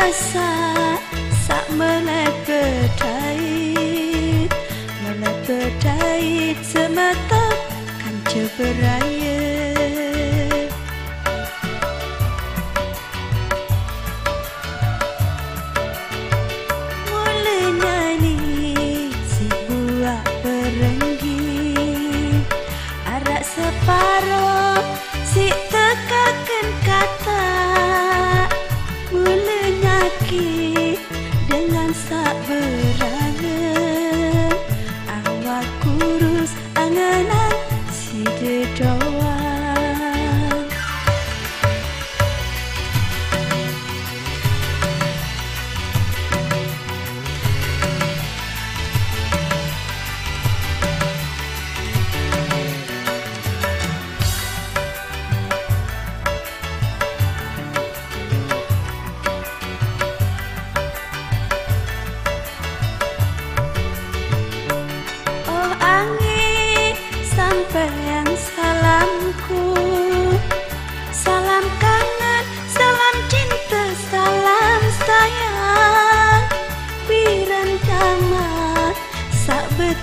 biasa sak meneh kedai meneh kedai semata kan ceberai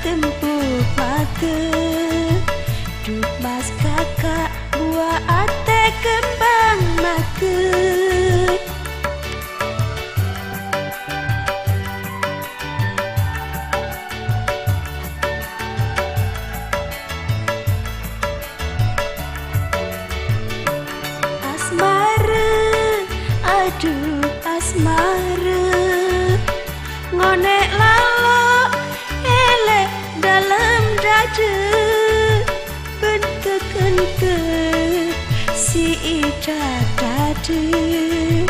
bertempur mata. Duk mas kakak, buah ate kembang dada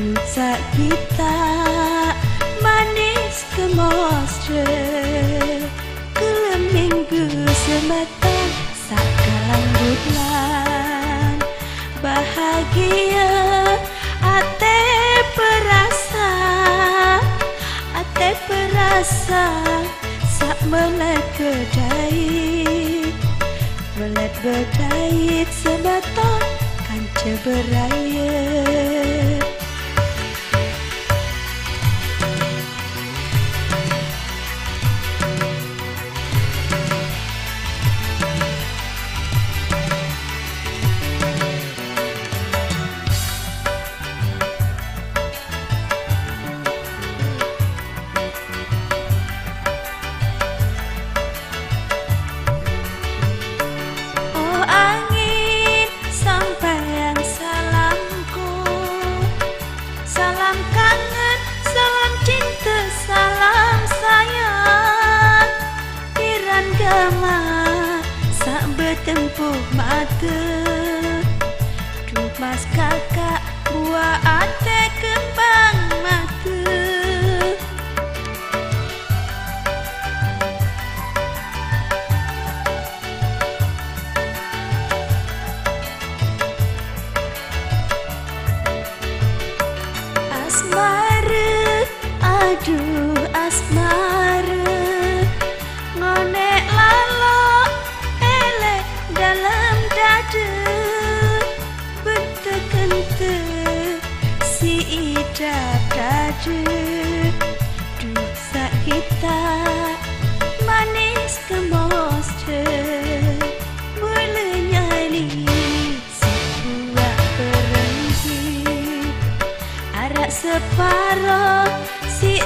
dusa kita manis kemostre keleminggu semata sakalang bulan bahagia rasa sak melek kedai Melet berdait sebaton kanca beraya bertempuh mata. Duk mas kakak buah ate kembang mata. Asmara, aduh asmara separo si